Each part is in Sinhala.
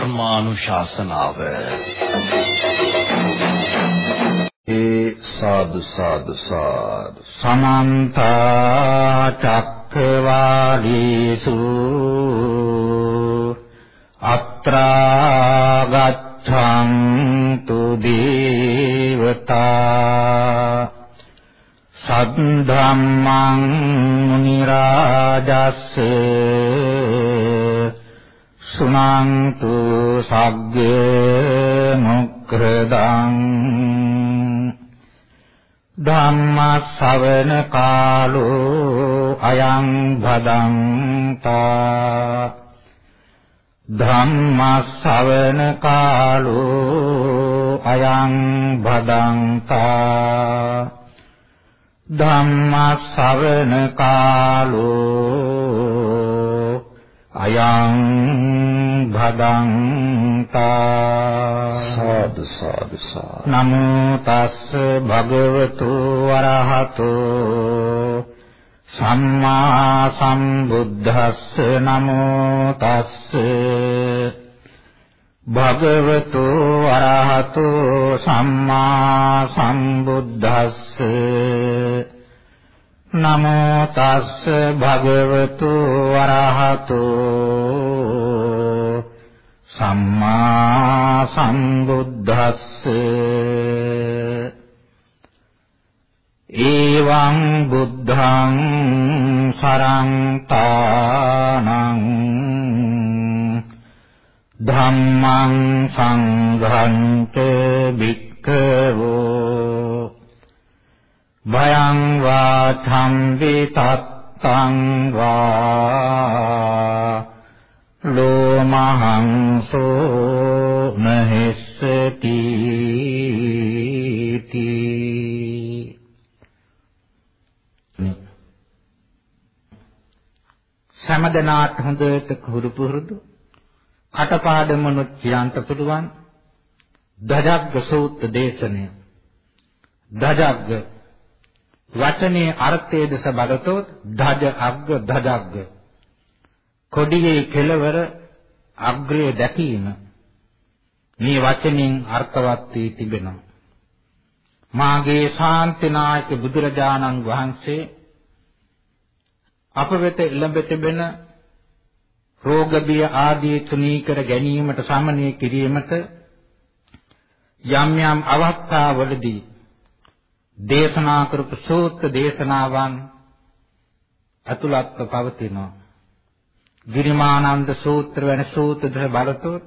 ධර්මානුශාසනාව. ඒ සාදු සාදු සාදු. සමන්ත චක්කවාලීසු අත්‍රා ගච්ඡන්තු දේවතා සද්ධම්මං මුනි රාජස්සේ සුනන්තු සග්ගේ මුක්ඛදං ධම්ම ශ්‍රවණ කාලෝ අයං භදංතා ධම්ම ශ්‍රවණ කාලෝ අයං භදංතා ධම්ම ශ්‍රවණ කාලෝ අයං භදංතා සාදු සාදු නමෝ තස්ස භගවතු වරහතෝ සම්මා සම්බුද්දස්ස නමෝ තස්ස භගවතු අරහතෝ සම්මා සම්බුද්දස්ස නමෝ තස්ස භගවතු අරහතෝ සම්මා සම්බුද්දස්ස ඒවං බුද්ධං සරන්තානං ධම්මං සංඝං ච භික්ඛවෝ භයං වා ධම්මි තත්තං වා ලෝමහං සෝ නහෙස්සති සමදනාට හොඳට කුරු පුරුදු කටපාඩමනොත් කියන්ට පුළුවන්. දජග්ග සූත්‍ර දේශනය. දජග්ග වචනේ අර්ථයේ දස බලතොත් ධජ අග්ග ධජග්ග. කොඩියේ කෙළවර අග්‍රය දැකීම මේ වචنين අර්ථවත් වී තිබෙනවා. මාගේ ශාන්තිනායක බුදුරජාණන් වහන්සේ අප වෙත එළඹ තිබෙන රෝග බිය ආදී තුනී කර ගැනීමට සමනය කිරීමට යම් යම් අවස්ථාවලදී දේශනා කරපු සූත්‍ර දේශනාවන් අතුලත්ව පවතිනවා ගිරිමානන්ද සූත්‍ර වැනි සූත්‍ර දෙස බලතොත්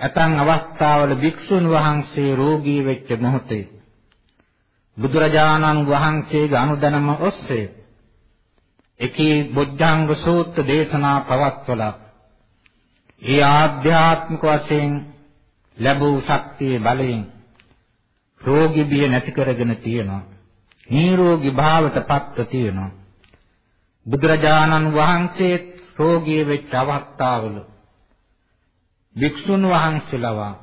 ඇතන් අවස්ථාවල භික්ෂුන් වහන්සේ රෝගී වෙච්ච මොහොතේ බුදුරජාණන් වහන්සේගේ අනුදැනම ඔස්සේ එකී බොජ්ජංග සූත්‍ර දේශනා පවත්වලා ඒ ආධ්‍යාත්මික වශයෙන් ලැබූ ශක්තිය බලයෙන් රෝගී බිය නැති කරගෙන තියෙනවා. නිරෝගී භාවයට පත්ව තියෙනවා. බුදුරජාණන් වහන්සේ රෝගී වෙච්ච අවස්ථාවල වික්ෂුන් වහන්සේලවා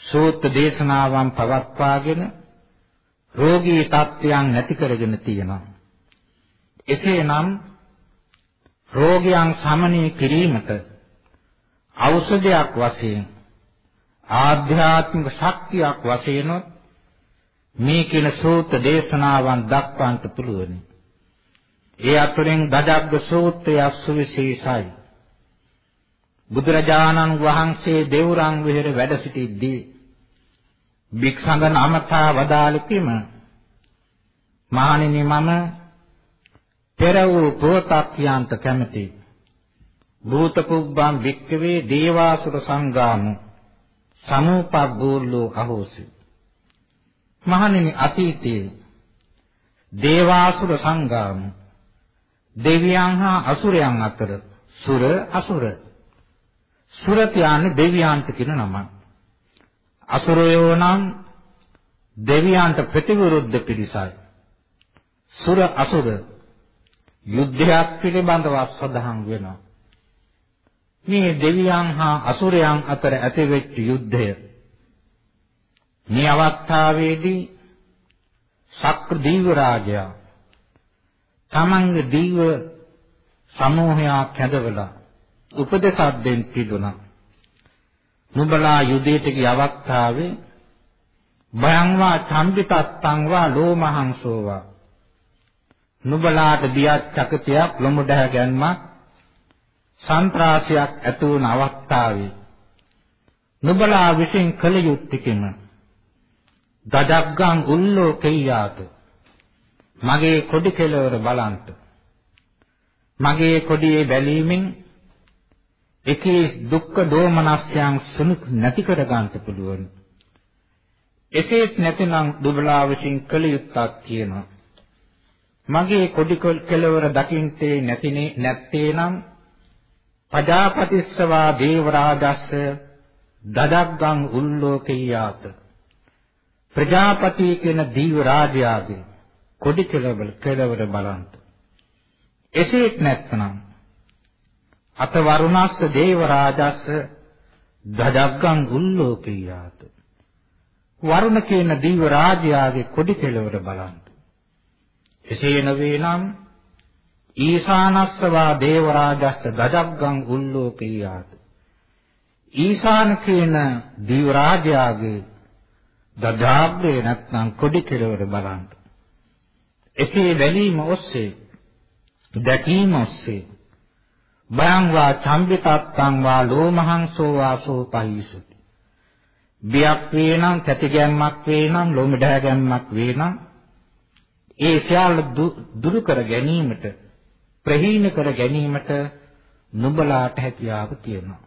සූත්‍ර දේශනාවන් පවත්වාගෙන රෝගී තත්ත්වයන් නැති කරගෙන තියෙනවා. එසේනම් රෝගයන් සමනය කිරීමට ඖෂධයක් වශයෙන් ආධ්‍යාත්මික ශක්තියක් වශයෙන් මේ කියන සූත්‍ර දේශනාවන් දක්වන්නට පුළුවනි. ඒ අතුරින් දජග්ග සූත්‍රය සුවිශේෂයි. බුදුරජාණන් වහන්සේ දේවරං විහෙර වැඩ සිටිද්දී භික්ෂංග නමතා වදාළෙකිම මහණෙනි මම පෙර වූ පුවතක් කියන්ට කැමැති. භූත කුබ්බං වික්කවේ දේවාසුර සංගාමු සමුපග්ගෝල්ලෝ අහෝසි. මහණෙනි අතීතයේ දේවාසුර සංගාමු දෙවියන් හා අසුරයන් අතර සුර අසුර සුරත යන්නේ දෙවියන්ට කියන නම. අසුරයෝ නම් දෙවියන්ට ප්‍රතිවිරුද්ධ පිරිසයි. සුර අසුර යුද්ධයක් පිළිබඳව සඳහන් වෙනවා. මේ දෙවියන් හා අසුරයන් අතර ඇතිවෙච්ච යුද්ධය මේ අවස්ථාවේදී ශක්‍ර දීව රාජයා තමන්ගේ දීව සමූහයක් හැදවලා උපදේශක් දෙන්න තිබුණා. නුඹලා යුදයට ගිය අවස්ථාවේ භයං වා චම්බිතත්තං වා ලෝමහංසෝවා. නුඹලාට දියත් චකතියක් ලොමු දැහ ගැන්මක් සන්ත්‍රාසයක් ඇති වුණ අවස්ථාවේ නුඹලා විසින් කළ යුත්තේකින දජග්ගං උල්ලෝකේයාත මගේ කොඩි කෙලවර බලන්ත මගේ කොඩියේ බැලීමෙන් එකේ දුක්ඛ දෝමනස්යන් සුණු නැති කර ගන්නට පුළුවන්. එසේත් නැතිනම් දුබලා විසින් කළ යුත්තක් තියෙනවා. මගේ කොඩි කෙලවර දකින්තේ නැතිනේ නැත්තේ නම් පජාපතිස්සවා දේවරාජස්ස දදග්ගං උල්ලෝකේයාත. ප්‍රජාපති කියන දීව රාජයාගේ කොඩි කෙලවර කෙලවර බලන්න. එසේත් නැත්නම් අත වරුණස්ස දේව රාජස්ස දදග්ගං උල්ලෝකේයාත වරුණ කියන දීව රාජයාගේ කොඩි කෙලවර බලන්න. එසේ නොවේ නම් ඊශානස්සවා දේවරාජස්ස දජග්ගං උල්ලෝකීයාත ඊශාන කියන දිව රාජයාගේ දජාග්‍රේ නැත්නම් කොඩි කෙරවර බලන්න. එසේ බැලීම ඔස්සේ දැකීම ඔස්සේ බයං වා චම්බිතත්තං වා ලෝමහංසෝ වාසෝ පහිසති බියක් වේ නම් කැටි ගැම්මක් වේ නම් ලොමිඩහ ගැම්මක් වේ නම් ඒ සියල්ල දුරු කර ගැනීමට ප්‍රහීන කර ගැනීමට නුඹලාට හැකියාව තියෙනවා.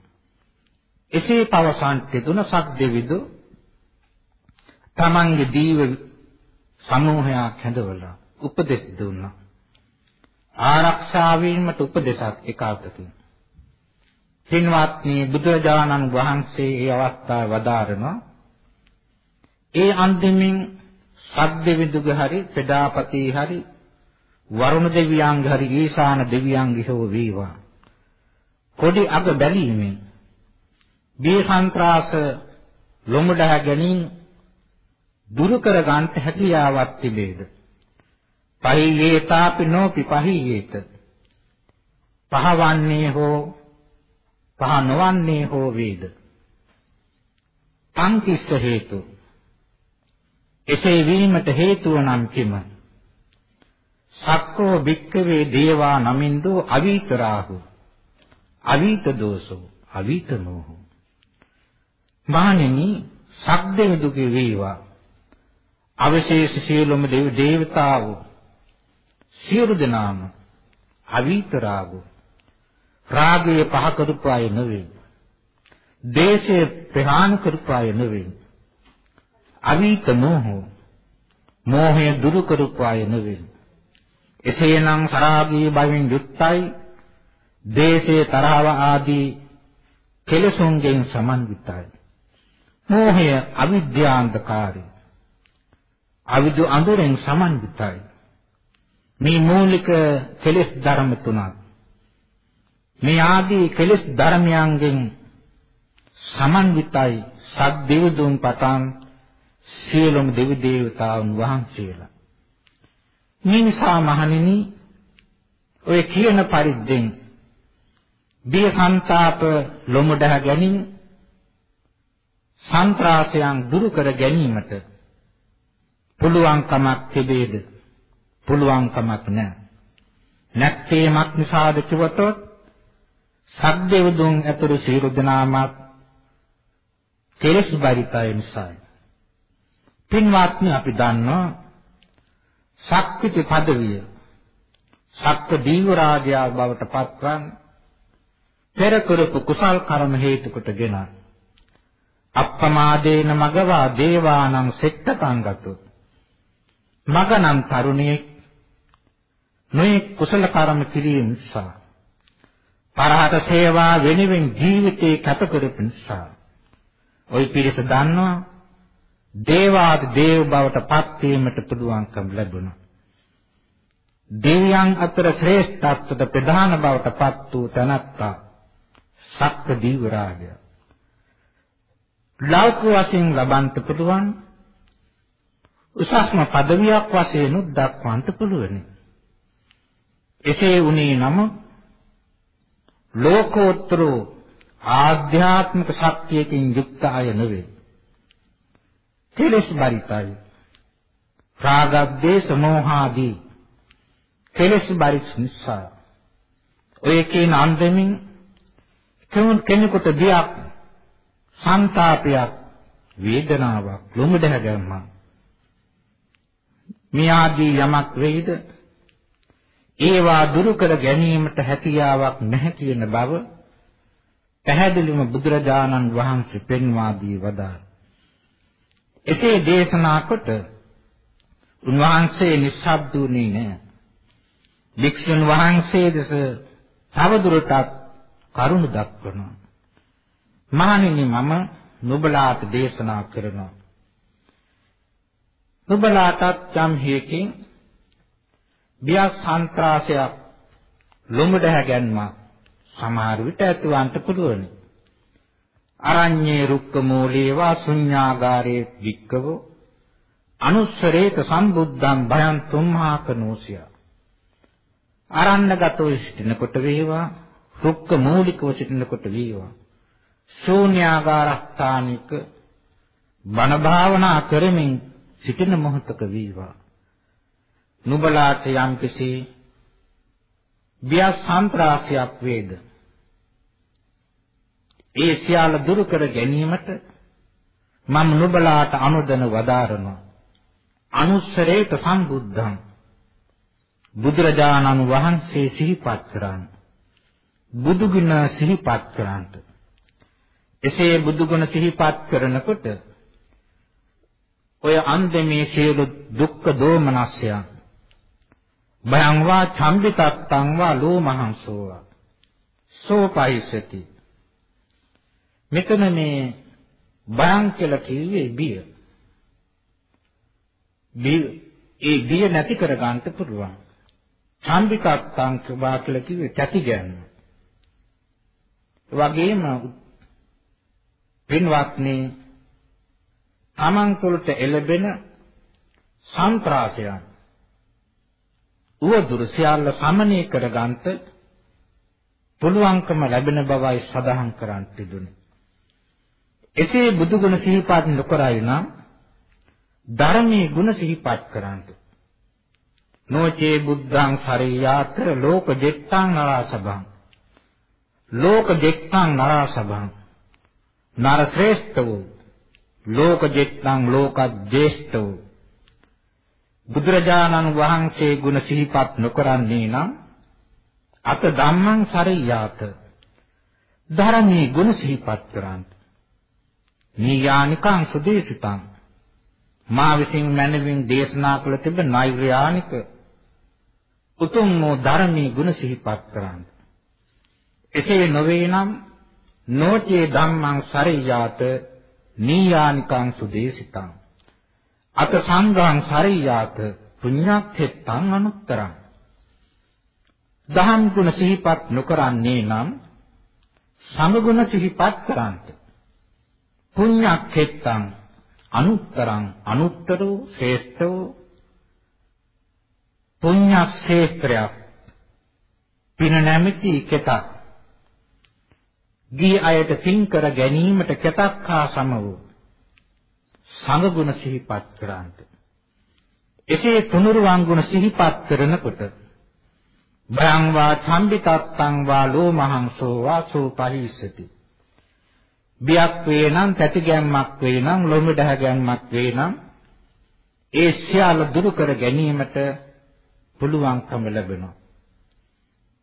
එසේ පවසන්ට දුන සක්දෙවිදු තමන්ගේ දීව සමූහයක් හැඳවලා උපදෙස් දුන්නා. ආරක්ෂා වීමට උපදෙසක් එකාතකින්. පින්වත්නි බුදුරජාණන් වහන්සේ මේ අවස්ථාව වදාරනවා. ඒ අන්තිමින් සද්දෙවිදුගේ හරි පෙඩාපති හරි වරුණ දෙවියන්ගේ හරි ඊශාන දෙවියන්ගේ හෝ වේවා කොඩි අග බැලීමෙන් බිය සන්ත්‍රාස ලොමුඩහ ගැනීම දුරු කර ගන්නට හැකියාවක් තිබේද පහියේතාපි නොපි පහියේත පහවන්නේ හෝ පහ නොවන්නේ හෝ වේද තං කිස්ස හේතු එසේ වීමට හේතුව නම් කිම? සක්කෝ භික්කවේ දේවා නමින්දෝ අවීතරාහු. අවීත දෝසෝ අවීත නෝහෝ. මහණෙනි සක්දෙවිදුගේ වේවා. අවශේෂ සියලුම දේව දේවතාවෝ සියලු දෙනාම අවීතරාගෝ රාගයේ පහ කරුපාය නෙවෙයි. දේශයේ ප්‍රහාණ කරුපාය නෙවෙයි. අවීත මෝහෝ මෝහය දුරු කරපු අය නෙවෙයි. එසේනම් සරාගී බවින් යුක්තයි දේශේ තරහව ආදී කෙලසුන්ගෙන් සමන්විතයි. මෝහය අවිද්‍යාන්තකාරී. අවිදු අඳුරෙන් සමන්විතයි. මේ මූලික කෙලෙස් ධර්ම තුනක්. මේ ආදී කෙලෙස් ධර්මයන්ගෙන් සමන්විතයි සත් දෙවිදුන් පතන් සියලුම දෙවි දේවතාවුන් වහන්සේලා. මේ නිසා මහණෙනි ඔය කියන පරිද්දෙන් බිය සන්තාප ලොමුඩහ ගැනීම සන්ත්‍රාසයන් දුරු කර ගැනීමට පුළුවන්කමක් තිබේද? පුළුවන්කමක් නැහැ. නැත්තේමත් නිසාද කිවතොත් සද්දෙවදුන් ඇතුළු සියලු දෙනාමත් කෙලෙස් බරිතය නිසායි. පින්වත්නි අපි දන්නවා ශක්තිති පදවිය සක්ක දීව රාජයා බවට පත්වන් පෙර කරපු කුසල් කර්ම හේතු කොටගෙන අප්පමාදේන මගවා දේවානං සෙට්ටකංගතු මගනම් තරුණියෙක් නොයේ කුසල කර්ම කිරීම නිසා. පරහත සේවා වෙනුවෙන් ජීවිතේ කැප කරපු නිසා. ওই පිරිස දන්නවා දේවාද දේව බවට පත් වීමට පුළුවන්කම ලැබුණා. දෙවියන් අතර ශ්‍රේෂ්ඨත්වයට ප්‍රධාන බවට පත් වූ තනත්තා සක්ක දිව රාජය ලෞක වශයෙන් ලබන්ත පුළුවන් උසස්ම পদවියක් වශයෙන් උද්දක්වන්ත පුළුවනි. එසේ වුණේ නම් ලෝකෝත්තර ආධ්‍යාත්මික ශක්තියකින් යුක්ත අය නෙවේ. කෙලෙස් බරිතයි. රාග, ද්වේෂ, මෝහ ආදී කෙලෙස් බරිත නිසා ඔය කියන අන්දමින් කෙනෙකුට බියක්, සන්තාපයක්, වේදනාවක්, ලොමු දැන ගැනීම මේ ආදී යමක් වේද ඒවා දුරු කර ගැනීමට හැකියාවක් නැහැ කියන බව පැහැදිලිවම බුදුරජාණන් වහන්සේ පෙන්වා දී වදාළා. එසේ දේශනා කොට උන්වහන්සේ නිස්සබ්දුනේ නැහැ. වික්ෂුන් වහන්සේ දෙස තවදුරටත් කරුණ දක්වනවා. මහණෙනි මම නුඹලාට දේශනා කරනවා. නුඹලාටත් යම් හේකින් බියක් සන්ත්‍රාසයක් ලොමුඩ හැගැන්මක් සමහර විට ඇතිවන්ට පුළුවනි. අරඤ්ඤේ රුක්ක මූලේවා ශුඤ්ඤාගාරේ වික්කවෝ අනුස්සරේත සම්බුද්ධං භයං තුම්හාකනෝසිය. අරණ්‍යගතව සිටිනකොට වේවා රුක්ක මූලිකව සිටිනකොට වේවා ශූන්‍යාගාරස්ථානික බණ භාවනා කරමින් සිටින මොහොතක වේවා නුබලාට යම්කිසි බිය සන්ත්‍රාසයක් වේද? ඒ සියල්ල දුරු කර ගැනීමට මම නුබලාට අනුදන වදාරනවා. අනුස්සරේත සම්බුද්ධං. බුදුරජාණන් වහන්සේ සිහිපත් කරන්න. බුදුගුණ සිහිපත් කරන්නට. එසේ බුදුගුණ සිහිපත් කරනකොට ඔය අන්දමේ සියලු දුක්ඛ දෝමනස්යන් භයං වා චම්බිතත්තං වා ලෝමහංසෝ සෝපයිසති මෙතන මේ භයං කියලා කිව්වේ බිය. බිය ඒ බිය නැති කර ගන්නට පුළුවන්. චම්බිතත්තං වා කියලා කිව්වේ කැටි ගැනීම වගේම පින්වත්නි තමන් තුළට එළබෙන සන්ත්‍රාසයන්. උවදුරු සියල්ල සමනය කරගන්නට පුළුවන්කම ලැබෙන බවයි සඳහන් කරන් තිබුණේ. එසේ බුදුගුණ සිහිපත් නොකරයි නම් ධර්මයේ ගුණ සිහිපත් කරන්ට. නොචේ බුද්ධං සරියාතර ලෝක දෙත්තං නරසභං. ලෝක දෙත්තං නරසභං. නර ශ්‍රේෂ්ඨ වූ ලෝක දෙත්තං ලෝක ජේෂ්ඨ වූ බුදුරජාණන් වහන්සේ ගුණ සිහිපත් නොකරන්නේ නම් අත ධම්මං සරියාත. ධර්මයේ ගුණ සිහිපත් කරන්ත නීයානිකං සුදේශිතං. මා විසින් මනමින් දේශනා කළ තිබ නෛර්යානික. උතුම් වූ ධර්මයේ ගුණ සිහිපත් කරන්ත එසේ නොවේ නම් නොචේ ධම්මං සරියාත නීයානිකං සුදේශිතං. අත සංඝං සරියාත පුඤ්ඤක්ඛෙත්තං අනුත්තරං. දහම් ගුණ සිහිපත් නොකරන්නේ නම් සංඝ ගුණ සිහිපත් කරන්ත. පුඤ්ඤක්ඛෙත්තං අනුත්තරං අනුත්තරෝ ශ්‍රේෂ්ඨෝ. පුඤ්ඤක්ෂේත්‍රයක් පින නැමැති කෙතක් දී අයට පින් කර ගැනීමට කෙතක් හා සම වූ සංගුණ සිහිපත් කරාන්ට. එසේ තුනුරුවන් ගුණ සිහිපත් කරනකොට භයං වා චම්බිතත්තං වා ලෝමහංසෝ වා සෝපහිස්සති. බියක් වේ නම් තැති ගැම්මක් වේ නම් ලොමුඩහ ගැම්මක් වේ නම් ඒ සියල්ල දුරු කර ගැනීමට පුළුවන්කම ලැබෙනවා.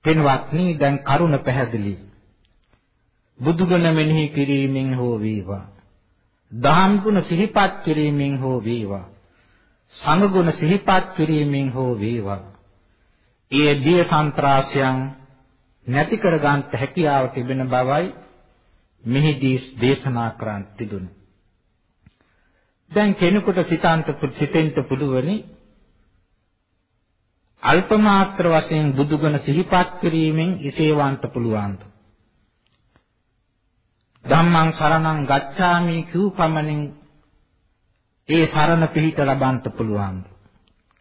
පින්වත්නි දැන් කරුණ පැහැදිලි. බුදුගුණ මෙනෙහි කිරීමෙන් හෝ වේවා දහම් ගුණ සිහිපත් කිරීමෙන් හෝ වේවා. සංඝ ගුණ සිහිපත් කිරීමෙන් හෝ වේවා. ඒ දිය සන්ත්‍රාසයන් නැති කර ගන්නට හැකියාව තිබෙන බවයි මෙහිදී දේශනා කරන් තිබුණේ. දැන් කෙනෙකුට සිතාන්ත සිතෙන්ට පුළුවනි අල්ප මාත්‍ර වශයෙන් බුදුගුණ සිහිපත් කිරීමෙන් ඉසේවන්ට පුළුවන්ද? ධම්මං සරණං ගච්ඡාමි කියූ පමණින් ඒ සරණ පිහිට ලබන්න පුළුවන්.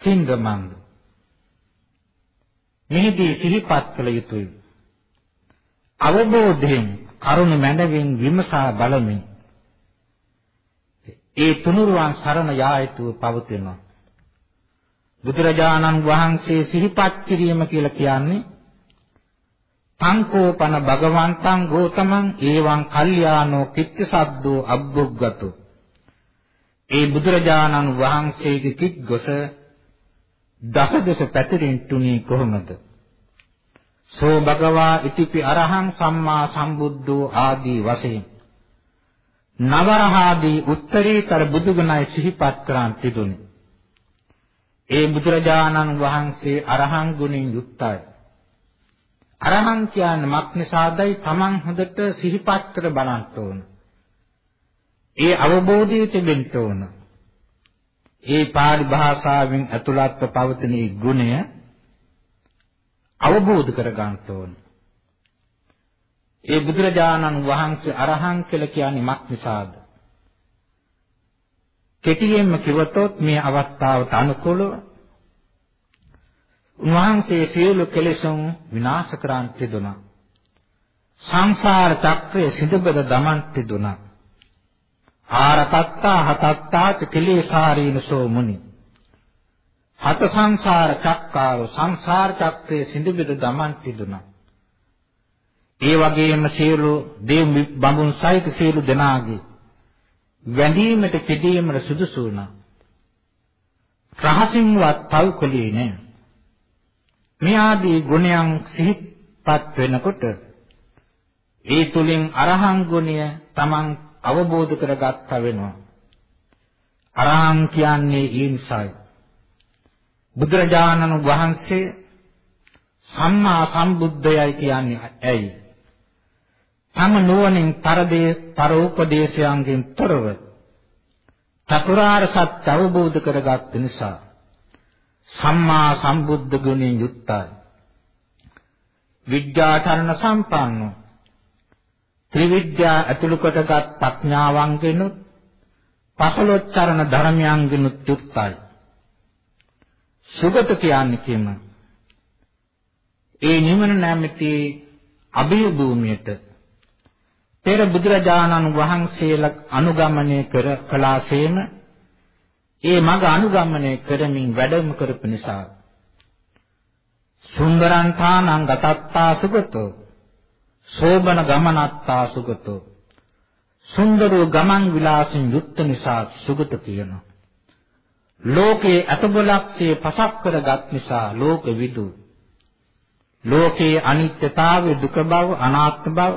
කින්දමන්ද. මෙහිදී සිහිපත් කළ යුතුයි. අවබෝධයෙන් කරුණ මැනවින් විමසා බලමින් ඒ තුනුරුවන් සරණ යා යුතුව පවතිනවා. බුදුරජාණන් වහන්සේ සිහිපත් කිරීම කියලා කියන්නේ සංකෝපන භගවන්තං ගෝතමං ඒවං කල්යාණෝ කිත්තිසද්දෝ අබ්බුග්ගතෝ ඒ බුදුරජාණන් වහන්සේගේ කිත්ගොස දසදස පැතිරින් තුනී කොහොමද සෝ භගවා ඉතිපි අරහං සම්මා සම්බුද්ධෝ ආදී වශයෙන් නවරහාදී උත්තරීතර බුදුගුණයි සිහිපත් කරන් තිබුණි. ඒ බුදුරජාණන් වහන්සේ අරහං ගුණෙන් යුක්තයි. අරහං කියන්නේ මක් නිසාදයි Taman හොඳට සිහිපත් කර බලන්න ඕන. ඒ අවබෝධය තිබෙන්න ඕන. ඒ පාලි භාෂාවෙන් ඇතුළත්ව පවතින ගුණය අවබෝධ කර ගන්න ඕන. ඒ බුදුරජාණන් වහන්සේ අරහං කියලා කියන්නේ මක් නිසාද? කෙටියෙන්ම කිව්වොත් මේ අවස්ථාවට අනුකූලව උන්වහන්සේ සියලු කෙලෙසුන් විනාශ කරන් තිදුණා. සංසාර චක්‍රයේ සිඳබද දමන් තිදුණා. ආරතත්තා හතත්තාච කෙලේසාරීනසෝ මුනි. හත සංසාර චක්කාව සංසාර චක්‍රයේ සිඳබද දමන් තිදුණා. ඒ වගේම සියලු දේව බඹුන් සහිත සියලු දෙනාගේ වැඳීමට පිළිදීමට සුදුසු වුණා. රහසින්වත් පව්කලී නෑ. මේ ආදී ගුණයන් සිහිපත් වෙනකොට ඒ තුලින් අරහං ගුණය Taman අවබෝධ කරගත්ත වෙනවා. අරහං කියන්නේ ඒ නිසායි. බුදුරජාණන් වහන්සේ සම්මා සම්බුද්ධයයි කියන්නේ ඇයි? තම නුවණින් පරදේ පරෝපදේශයන්ගෙන් තොරව චතුරාර්ය සත්‍ය අවබෝධ කරගත් නිසා සම්මා සම්බුද්ධ ගුණයෙන් යුක්තයි. විද්‍යාචරණ සම්පන්න ත්‍රිවිද්‍යා ඇතුළු කොටගත් ප්‍රඥාවන්ගෙනුත් පසලොච්චරණ ධර්මයන්ගෙනුත් යුක්තයි. සුගත කියන්නේ කිම? ඒ නිවන නැමැති අභය භූමියට පෙර බුදුරජාණන් වහන්සේලා අනුගමනය කර කලාසේම ඒ මඟ අනුගමනය කරමින් වැඩම කරපු නිසා. සුන්දරන්තානං ගතත්තා සුගතෝ. සෝබන ගමනත්තා සුගතෝ. සුන්දරෝ ගමන් විලාසින් යුක්ත නිසා සුගත කියනවා ලෝකේ අතබලක්සේ පසක් කරගත් නිසා ලෝක විදු. ලෝකේ අනිත්‍යතාවය දුක බව අනාත්ම බව.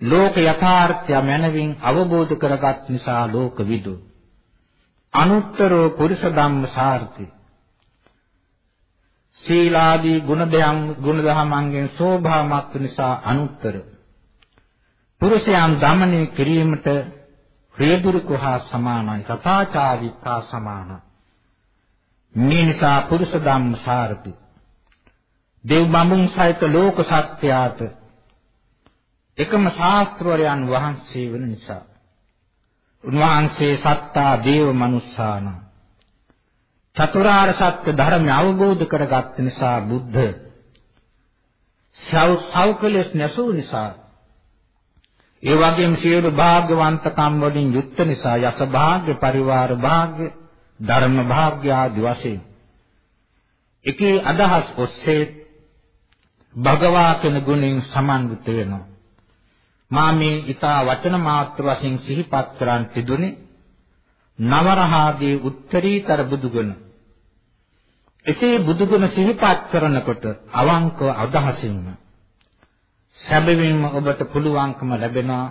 ලෝක යථාර්ථය මනවින් අවබෝධ කරගත් නිසා ලෝක විදු. අනුත්තරෝ පුරුෂ ධම්ම සාර්ථි. සීලාදී ගුණදයන් ගුණධමයන්ගෙන් සෝභාමත් නිසා අනුත්තර. පුරුෂයන් දමනය කිරීමට ක්‍රියදුරුක හා සමානයි සතාචාරිකා සමානයි. මේ නිසා පුරුෂ ධම්ම සාර්ථි. දෙව් බඹුන් සහිත ලෝක සත්‍යයට එකම ශාස්ත්‍රවරයන් වහන්සේ වෙන නිසා උන්වහන්සේ සත්තා දේව මනුස්සාන. චතුරාර්ය සත්‍ය ධර්මය අවබෝධ කරගත් නිසා බුද්ධ සව් සෞකලස් නැසූ නිසා ඒ වගේම සියලු භාග්‍යවන්තකම් වලින් යුක්ත නිසා යස භාග්‍ය පරිවාර භාග්‍ය ධර්ම භාග්‍ය ආදි වශයෙන් එකී අදහස් ඔස්සේ භගවා කෙන ගුණෙන් සමන්විත වෙනවා. මා මේ ඊතා වචන මාත්‍ර වශයෙන් සිහිපත් කරන් තිදුනේ නවරහාදී උත්තරීතර බුදුගුණ. එසේ බුදුගුණ සිහිපත් කරනකොට අවංකව අදහසින්ම සැබවින්ම ඔබට පුළුවන්කම ලැබෙනවා.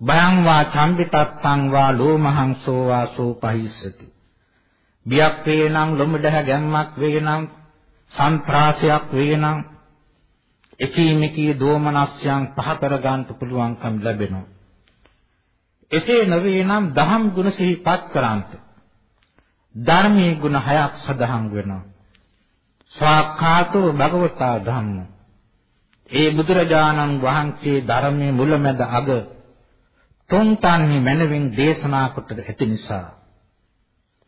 බයං වා චම්බිතත්තං වා ලෝමහංසෝ වා සෝපහිස්සති බියක් වේනම් ලොමුඩහ ගැම්මක් වේනම් සම්ප්‍රාසයක් වේනම් එකීමකී දෝමනස්යන් පහ කර ගන්නට පුළුවන්කම් ලැබෙනවා. එසේ නොවේ නම් දහම් ගුණ සිහිපත් කරාන්ත. ධර්මයේ ගුණ හයක් සඳහන් වෙනවා. ස්වාක්ඛාතෝ භගවතා ධම්ම. ඒ බුදුරජාණන් වහන්සේ ධර්මයේ මුලමැද අග තුන් තන්හි මනවින් දේශනා කොට ඇති නිසා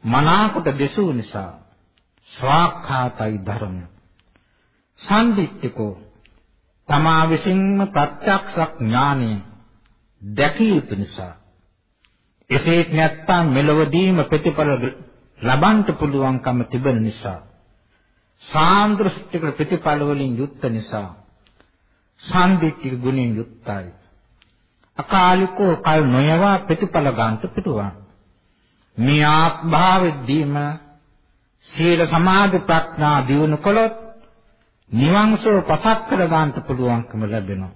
මනාකොට දෙසූ නිසා ස්වාක්ඛාතයි ධර්ම. සම්දිත්තිකෝ තමා විසින්ම ප්‍රත්‍යක්ෂ ඥානය දැකිය යුතු නිසා එසේත් නැත්නම් මෙලොවදීම ප්‍රතිඵල ලබන්න පුළුවන්කම තිබෙන නිසා සාන්දෘෂ්ටික ප්‍රතිඵල වලින් යුක්ත නිසා සම්දිත්තික ගුණෙන් යුක්තයි. අකාලිකෝ කල් නොයවා ප්‍රතිඵල ගන්නට පිටුවන් මේ ආත්භාවෙදීම සීල සමාධි ප්‍රඥා දියුණු කළොත් නිවන්සෝ පසක් කර ගන්නට පුළුවන්කම ලැබෙනවා.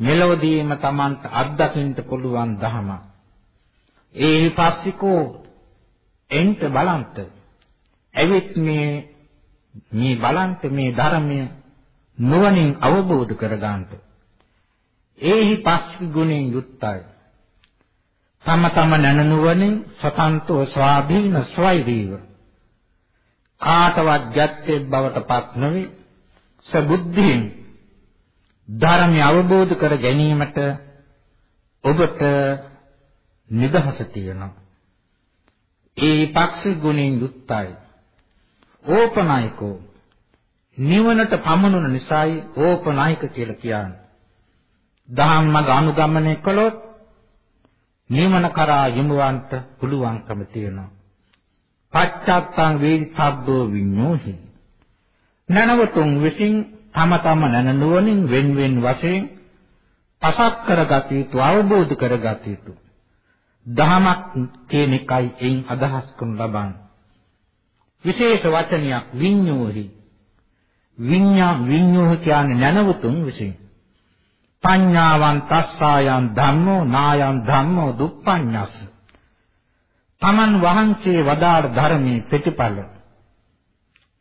මෙලොවදීම Tamanට අත්දකින්න පුළුවන් ධහම ඒ පස්සිකෝ එන්ට බලන්ත. ඇවිත් මේ මේ බලන්ත මේ ධර්මය නුවණින් අවබෝධ කර ගන්නට. ඒහි පස්සික ගුණෙන් යුක්තයි. තම තම නැනනුවණින් සතන්තෝ ස්වාධීන ස්වෛරීව. කාටවත් ගැත්තේ බවට පත් නොවේ සබුද්ධියෙන් ධර්මය අවබෝධ කර ගැනීමට ඔබට නිදහස තියෙනවා. ඒ පක්ෂ ගුණෙන් යුක්තයි. ඕපනායකෝ නිවනට පමනුන නිසායි ඕපනායක කියලා කියන්නේ. ධම්මග අනුගමනය කළොත් නිවන කරා යමුවන්ට පුළුවන්කම තියෙනවා. පච්චත්තං වේදිතබ්බෝ විඤ්ඤෝහි. නනවතුන් විසින් තම තම නැන නුවණින් wen wen වශයෙන් පසක් කරගත යුතු අවබෝධ කරගත යුතු දහමක් කියන එකයි එයින් අදහස් කරනු ලබන්නේ. විශේෂ වචනයක් විඤ්ඤෝහි. විඤ්ඤා විඤ්ඤෝහ කියන්නේ නැනවතුන් විසින්. පඤ්ඤාවන් තස්සායන් ධම්මෝ නායන් ධම්මෝ දුප්පඤ්ඤස් තමන් වහන්සේ වදාළ ධර්මයේ ප්‍රතිඵල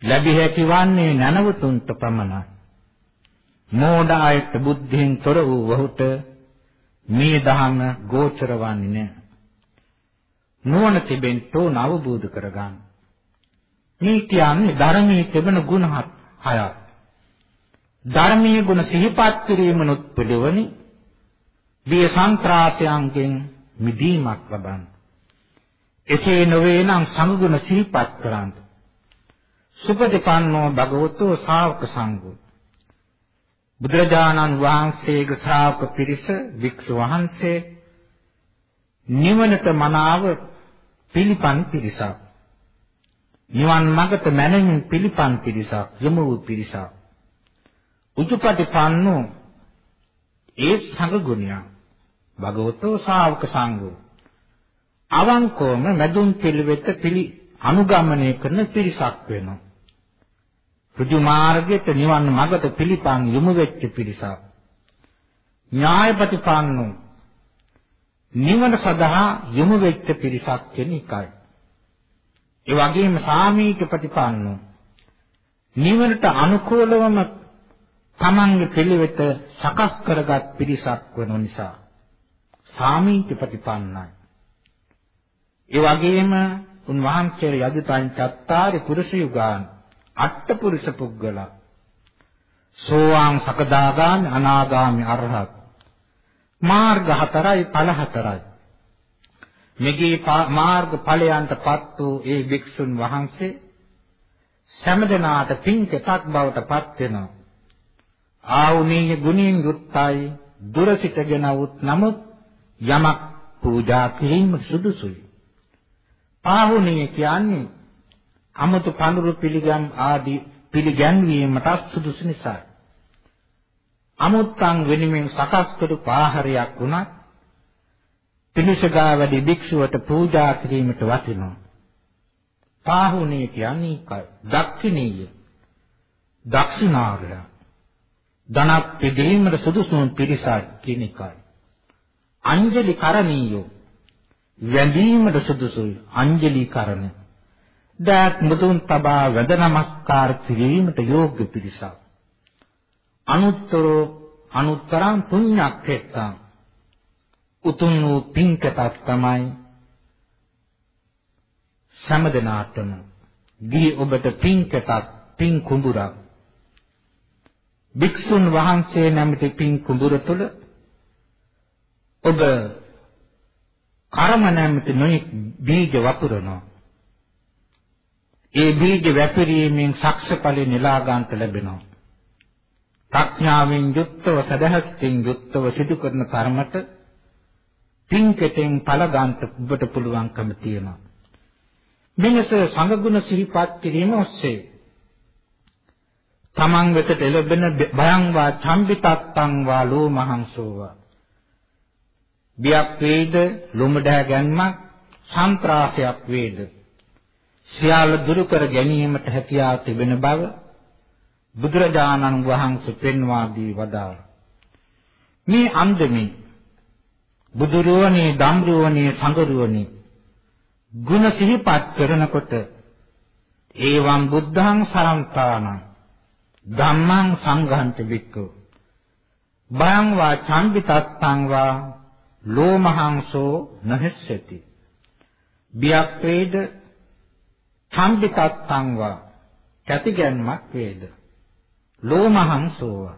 ලැබිය හැකි වන්නේ නැනවතුන්ට පමණයි මෝඩ අයට බුද්ධියෙන් තොර වූ වහුට මේ ධහම ගෝචර වන්නේ නැහැ. නුවණ තිබෙන්න ඕන අවබෝධ කරගන්න. මේ කියන්නේ ධර්මයේ තිබෙන ගුණ හයක්. ධර්මීය ගුණ සිහිපත් කිරීමනොත් පිළිවෙනි බිය සංත්‍රාසයන්ගෙන් මිදීමක් ලබන්න. එසේ නොවේ නම් සංගුණ සිහිපත් කරන්න. සුපටිපන්නෝ භගවතෝ ශාවක සංඝෝ බුදුරජාණන් වහන්සේගේ ශ්‍රාවක පිරිස වික්ෂු වහන්සේ නිවනට මනාව පිළිපන් පිරිසක්. නිවන් මඟට මැනෙමින් පිළිපන් පිරිසක් යමු වූ පිරිසක්. උතුපටිපන්නෝ ඒ සංඝ ගුණය භගවතෝ ශාවක සංඝෝ අවංකවම මැදුම් පිළිවෙත පිළි අනුගමනය කරන පිරිසක් වෙනවා. ඍජු මාර්ගයට නිවන් මඟට පිළිපන් යොමු වෙච්ච පිරිසක්. ඥායපතිපන්නෝ නිවන සඳහා යොමු වෙච්ච පිරිසක් කියන එකයි. ඒ වගේම සාමීක ප්‍රතිපන්නෝ නිවනට අනුකූලවම තමන්ගේ පිළිවෙත සකස් කරගත් පිරිසක් වෙන නිසා සාමීක ප්‍රතිපන්නයි. ඒ වගේම උන්වහන්සේ යදිතං චත්තාරි පුරුෂ යුගාන් අට්ඨපුරුෂ පුද්ගල සෝවාන් සකදාගාමි අනාගාමි අරහත්. මාර්ග හතරයි ඵල හතරයි. මෙගේ මාර්ග ඵලයන්ටපත් වූ ඒ භික්ෂුන් වහන්සේ සෑමදෙනාට පින්කටක් බවට පත් වෙනවා. ආවුනීය ගුණින් යුක්තයි දුර සිටගෙන වුත් නමුත් යමක් පූජා කිරීම සුදුසුයි. පාහුණිය කියන්නේ අමතු පඳුරු පිළිගම් ආදී පිළිගැන්වීමට සුදුසු නිසා අමුත්තන් වෙනුවෙන් සකස් කරපු ආහාරයක් වුණත් පිණිසගා වැඩි භික්ෂුවට පූජා කිරීමට වටිනවා. පාහුණේ කියන්නේ කයි? දක්ෂිනීය. දක්ෂිනාරය. ධනක් පිළිදීමට සුදුසුන් පිරිසක් කියන එකයි. අංජලි කරණීයෝ. වැඳීමට සුදුසුයි අංජලි කරණ. දෑත් මුදුන් තබා වැඳ නමස්කාර කිරීමට යෝග්‍ය පිරිසක්. අනුත්තරෝ අනුත්තරං පුඤ්ඤක්ඛෙත්තං උතුම් වූ පින්කටක් තමයි සමදනාටම දී ඔබට පින්කටක් පින් කුඹුරක් භික්ෂුන් වහන්සේ නැමැති පින් කුඹුර තුළ ඔබ කර්ම නැමැති නොයෙක් බීජ වපුරනවා ඒ බීජ වැපිරීමෙන් සක්ෂඵලෙ නෙලා ගන්නට ලැබෙනවා. ප්‍රඥාවෙන් යුක්තව සදහස්තින් යුක්තව සිදු කරන කර්මත පින්කෙටෙන් ඵල ගන්නට ඔබට පුළුවන්කම තියෙනවා. මෙලෙස සංගුණ සිහිපත් කිරීම ඔස්සේ තමන් වෙතට එළබෙන භයං වා චම්බිතත්තං වා ලෝමහංසෝවා බියක් වේද ලොමඩෑ ගැන්මක් සන්ත්‍රාසයක් වේද? සියල්ල දුරු කර ගැනීමට හැකියාව තිබෙන බව බුදුරජාණන් වහන්සේ පෙන්වා දී වදාළ. මේ අන්දමේ බුදුරුවනේ ධම්රුවනේ සංගරුවනේ ගුණ සිහිපත් කරනකොට ඒවම් බුද්ධං සරන්තානං ධම්මං සංඝන්ත වික්කෝ බයං වා චම්බිතත්තං වා ලෝමහංසෝ නහෙස්සති. බියක් වේද? චම්බිතත්තං වා කැතිගැන්මක් වේද? ලෝමහංසෝ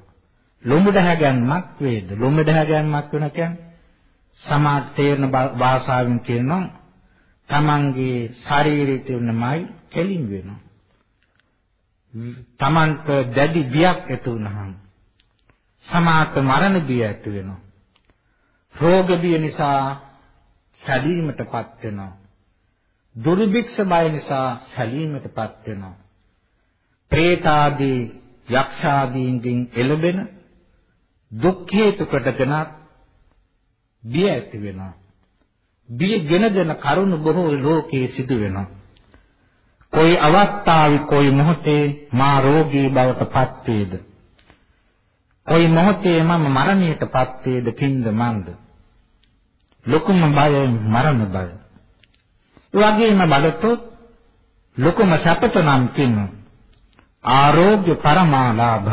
ලොමුඩහ ගැන්මක් වේද? ලොමුඩහ ගැන්මක් වෙන කියන්නේ සමාජ තේරන භාෂාවෙන් කියනවා තමන්ගේ ශරීරයේ තියෙන මයි කෙලින් වෙනවා. තමන්ට දැඩි බියක් ඇති වුනහම සමාත මරණ බිය ඇති වෙනවා. රෝග බිය නිසා සැලීමටපත් වෙනවා. දුර්භික්ෂ බය නිසා සැලීමටපත් වෙනවා. പ്രേතාදී යක්ෂාදීන්ගෙන් එළබෙන දුක් හේතු කොටගෙන බිය ඇති වෙනවා. බිය ගෙනදෙන කරුණ බොහෝ ලෝකයේ සිදු වෙනවා. කොයි අවස්ථාවේ කොයි මොහොතේ මා රෝගී බවට පත් වේද කොයි මොහොතේ මම මරණයට පත් වේද කින්ද මන්ද ලොකුම බය මරණ බය ඒ වගේම බලතොත් ලොකුම සැපත නම් කින් ආරෝග්‍ය පරමාලාභ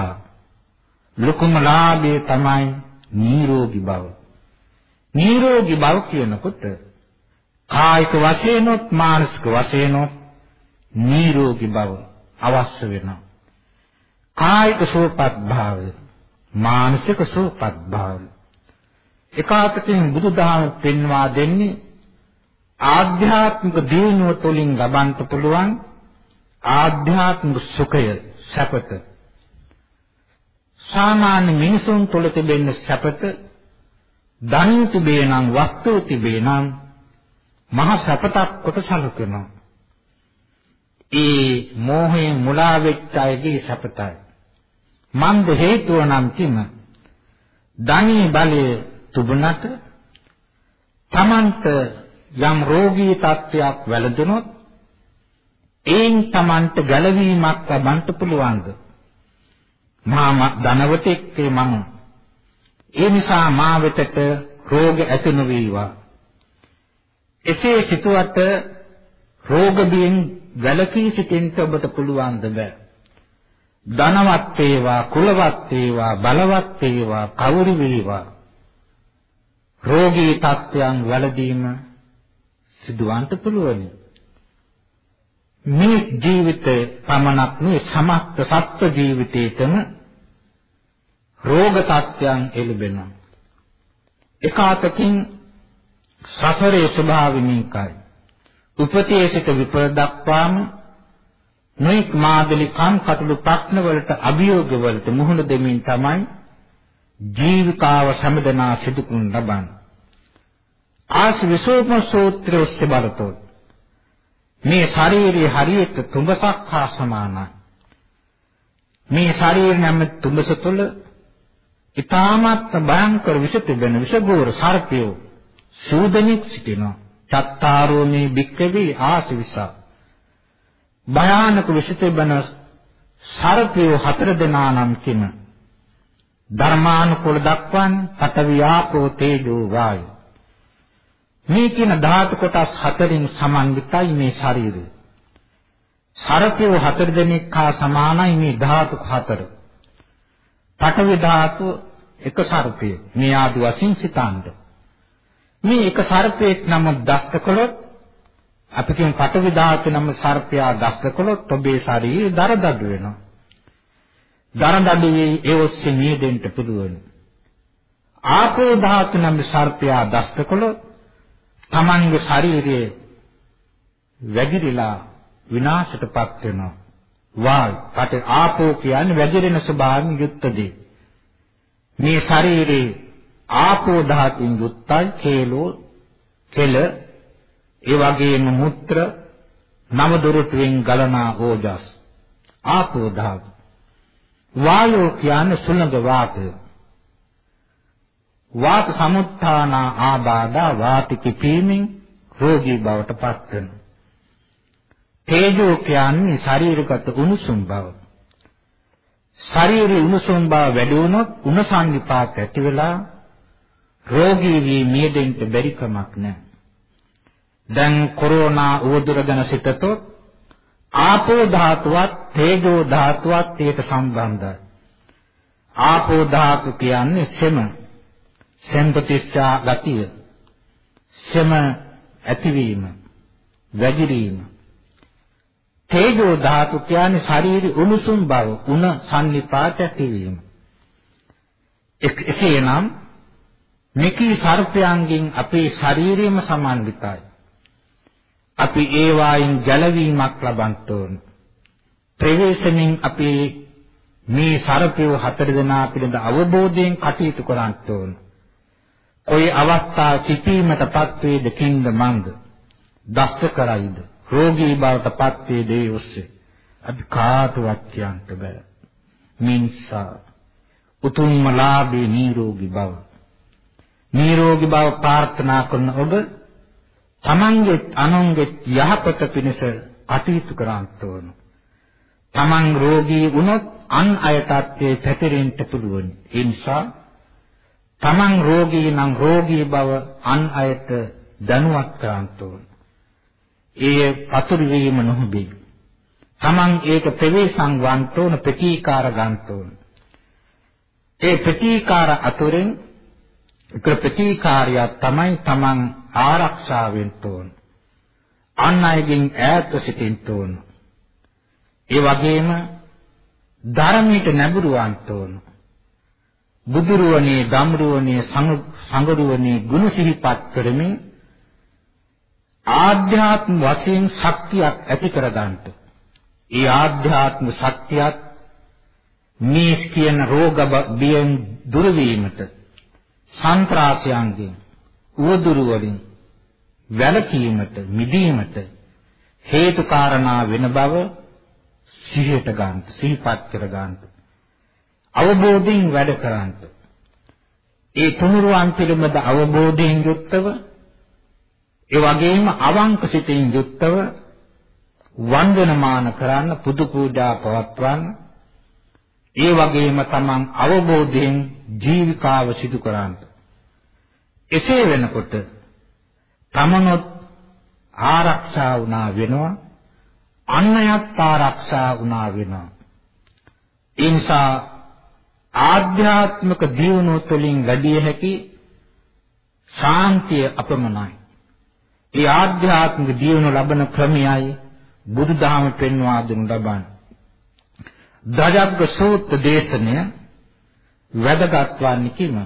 ලොකුම ලාභය තමයි නිරෝගී බව නිරෝගී බව කියනකොට කායික වශයෙන්ොත් මානසික වශයෙන්ොත් නිරෝගී බව අවශ්‍ය වෙනවා. කායික සුවපත් භාවය, මානසික සුවපත් භාවය. එකාතකින් බුදුදහම පෙන්වා දෙන්නේ ආධ්‍යාත්මික දියුණුව තුළින් ලබන්න පුළුවන් ආධ්‍යාත්මික සුඛය සැපත. සාමාන්‍ය මිනිසුන් තුළ තිබෙන සැපත ධන තිබේ නම් වස්තු තිබේ නම් මහ සැපතක් කොට සැලකෙනවා. ඒ මෝහයෙන් මුලා වෙච්ච අයගේ සපතයි. මන්ද හේතුව නම් කිම? ධනී බලය තුබුණට තමන්ට යම් රෝගී තත්ත්වයක් වැළඳුනොත් ඒන් තමන්ට ගැලවීමක් ලබන්න පුළුවන්ද? මා ධනවතෙක් මම. ඒ නිසා මා වෙතට රෝග ඇති නොවේවා. එසේ සිතුවට රෝග බියෙන් වැළකී සිටින්න ඔබට පුළුවන්ද බෑ. ධනවත් වේවා, කුලවත් වේවා, බලවත් වේවා, කවුරු වේවා රෝගී තත්ත්වයන් වැළදීම සිදුවන්ට පුළුවනි. මේ ජීවිතේ පමණක් නෙවෙයි සමස්ත සත්ත්ව ජීවිතේතම රෝග තත්ත්වයන් එළඹෙනවා. එකාතකින් සසරේ ස්වභාවය මේකයි. උපතේ සිට විපර දක්වාම නොඑක් මාදලි කම් කටළු ප්‍රශ්න වලට අභියෝග වලට මුහුණ දෙමින් තමයි ජීවිකාව සම්දනා සිදු කරන ලබන්නේ. ආස් විසෝපන සූත්‍රය ඔස්සේ බලතොත් මේ ශාරීරිය හරියට තුඹසක් හා සමානයි. මේ ශරීර නම් තුඹස තුළ ඊටමත් භයංකර විෂ තිබෙන විෂගෝර සර්පයෝ සූදෙනෙක් සිටිනවා. චත්තාරෝ මේ භික්කවේ ආසිවිසා භයානක විශිතබන සර්පය හතර දෙනා නම් කිම ධර්මානුකූල දක්වන්නේ පඨවි ආපෝ තේජෝ වායු මේ කියන ධාතු කොටස් හතරින් සමන්විතයි මේ ශරීරය සර්පය හතර දෙනෙක් හා සමානයි මේ ධාතු හතර පඨවි ධාතු එක සර්පය මේ ආදි වශයෙන් සිතාන්ද මේ එක සර්පයෙක් නම් දෂ්ට කළොත් අපි කියන පටවි ධාතු නම් සර්පයා දෂ්ට කළොත් ඔබේ ශරීරය දරදඩු වෙනවා. දරදඩුවේ ඒ ඔස්සේ නියදෙන්න පුළුවන්. ආපෝ ධාතු නම් සර්පයා දෂ්ට කළොත් තමන්ගේ ශරීරයේ වැగిරිලා විනාශයටපත් වෙනවා. වාල් පට ආපෝ කියන්නේ වැగిරෙන ස්වභාවයෙන් යුක්ත දේ. මේ ශරීරේ ආපෝ ධාතුන් යුක්තයි කේලෝ කෙල ඒ වගේම මුත්‍ර නව දොරටුවෙන් ගලනා ඕජස් ආපෝ ධාතු වායෝ කියන්නේ සුළඟ වාතය වාත සමුත්ථාන ආබාධා වාති කිපීමෙන් රෝගී බවට පත් වෙනවා තේජෝ කියන්නේ ශරීරගත උණුසුම් බව ශරීරයේ උණුසුම් බව වැඩි වුණොත් උණුසන් විපාක ඇති වෙලා රෝගී වී මියෙන්න බැරි කමක් නැහැ. දැන් කොරෝනා උවදුර ගැන සිතතොත් ආපෝ ධාතුවත් තේජෝ ධාතුවත් ඒට සම්බන්ධයි. ආපෝ ධාතු කියන්නේ සෙම. සෙම් ප්‍රතිස්ථා ගතිය. සෙම ඇතිවීම, වැగిරීම. තේජෝ ධාතු කියන්නේ ශරීරي උණුසුම් බව, උණ සම්නිපාත ඇතිවීම. එසේනම් මෙකී සර්පයන්ගෙන් අපේ ශරීරයම සමන්විතයි. අපි ඒ වයින් ගැලවීමක් ලබන්ට ඕන. ප්‍රවේශමින් අපි මේ සර්පයෝ හතර දෙනා පිළිබඳ අවබෝධයෙන් කටයුතු කරන්ට ඕන. කොයි අවස්ථා කිපීමටපත් වේද කින්ද මන්ද? දස්ත කරයිද? රෝගී බවට පත් වේද ඒ ඔස්සේ? අපි කාටවත් කියන්න බෑ. මින්සා උතුම්ම ලාභේ නිරෝගී බව නිරෝගී බව ප්‍රාර්ථනා කරන ඔබ තමන්ගේ අනුන්ගේ යහපත පිණිස කටයුතු කරන්න ඕන. තමන් රෝගී වුණොත් අන් අයටත් ඒ පැතිරෙන්න පුළුවන්. ඒ නිසා තමන් රෝගී නම් රෝගී බව අන් අයට දැනුවත් කරන්න ඕන. ඒ පතුරු වීම නොහොබේ. තමන් ඒක ප්‍රවේශම් වන්ට ඕන ප්‍රතිකාර ගන්න ඕන. ඒ ප්‍රතිකාර අතුරෙන් එක ප්‍රතිකාරයක් තමයි Taman ආරක්ෂා වෙන්න ඕන. අන් අයගෙන් ඈත් සිටින්න ඕන. ඒ වගේම ධර්මයට නැඹුරවන්න ඕන. බුදුරුවනේ, ධම්රුවනේ, සංගරුවනේ ගුණ සිහිපත් කරමින් ආධ්‍යාත්ම වශයෙන් ශක්තියක් ඇති කරගන්නට. ඒ ආධ්‍යාත්ම ශක්තියත් මේ කියන රෝග බියෙන් දුර වීමට සන්ත්‍රාසයන්ගෙන් උවදුරු වලින් වැළකීමට මිදීමට හේතු කාරණා වෙන බව සිහියට ගන්න සිහිපත් කර ගන්න අවබෝධයෙන් වැඩ කරන්න ඒ තුනුරුවන් පිළිබඳ අවබෝධයෙන් යුක්තව ඒ වගේම අවංක සිතින් යුක්තව වන්දනමාන කරන්න පුදු පූජා පවත්වන්න ඒ වගේම තමන් අවබෝධයෙන් ජීවිකාව සිදු කරන්න. එසේ වෙනකොට තමනොත් ආරක්ෂා වුණා වෙනවා අන්නයත් ආරක්ෂා වුණා වෙනවා. ඒ නිසා ආධ්‍යාත්මික දියුණුව තුළින් ලැබිය හැකි ශාන්තිය අපමණයි. ඒ ආධ්‍යාත්මික දියුණුව ලබන ක්‍රමයයි බුදුදහම පෙන්වා දෙනු ලබන්නේ. දජග්ග සූත්‍ර දේශනය වැදගත් වන්නේ කිම?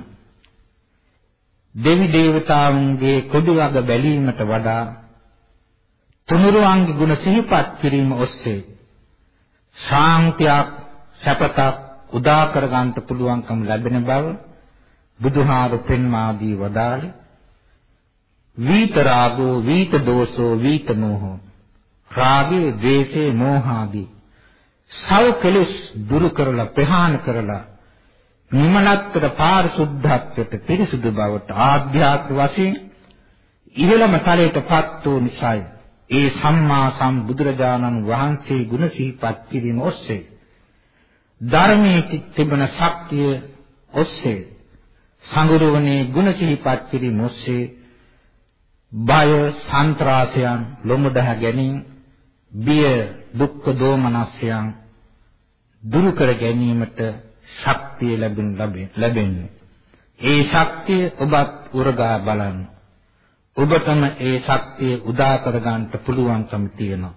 දෙවි දේවතාවුන්ගේ කොඩිවග බැලීමට වඩා තුනුරුවන්ගේ ගුණ සිහිපත් කිරීම ඔස්සේ ශාන්තියක් සැපතක් උදා කර ගන්නට පුළුවන්කම ලැබෙන බව බුදුහාරු පෙන්වාදී වදාළේ. වීත රාගෝ වීත දෝෂෝ වීත මෝහෝ. රාගේ ද්වේෂේ මෝහාදී සව කෙලෙස් දුරු කරලා ප්‍රහාණ කරලා නිමලත්තර පාරිශුද්ධත්වයට පිරිසුදු බවට ආධ්‍යාත්ම වශයෙන් ඉහළම තලයටපත් වූ නිසායි. ඒ සම්මා සම්බුදුරජාණන් වහන්සේ ගුණ සිහිපත් කිරීම ඔස්සේ. ධර්මයේ තිබෙන ශක්තිය ඔස්සේ සංගුරුවනේ ගුණ සිහිපත් කිරීම ඔස්සේ බය සන්ත්‍රාසයන් ලොමුදහ ගැනීම බිය දුක්ඛ දෝමනස්යන් දුරු කර ගැනීමට ශක්තිය ලැබෙන ලැබෙන්නේ. ඒ ශක්තිය ඔබත් උරගා බලන්න. ඔබටම ඒ ශක්තිය උදා කර ගන්නට පුළුවන්කම තියෙනවා.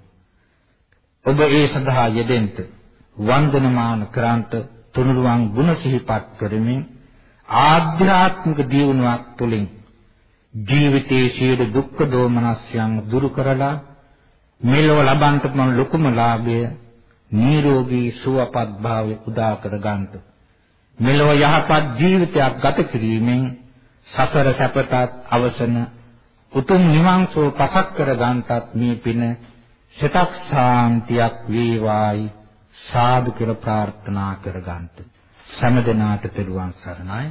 ඔබ ඒ සඳහා යෙදෙන්න වන්දනමාන කරන්ට තුනුරුවන් ගුණ සිහිපත් කරමින් ආධ්‍යාත්මික දියුණුවක් තුළින් ජීවිතයේ සියලු දුක්ඛ දෝමනස්යන් දුරු කරලා මෙලොව ලබන්ට ලොකුම ලාභය නිරෝගී සුවපත් භාවය උදා කර ගන්නට. මෙලොව යහපත් ජීවිතයක් ගත කිරීමෙන් සසර සැපතත් අවසන උතුම් නිවන් සුව පසක් කර ගන්නටත් මේ පින සිතක් සාන්තියක් වේවායි සාදු කියලා ප්‍රාර්ථනා කර ගන්නට සෑම දිනාට තෙරුවන් සරණයි.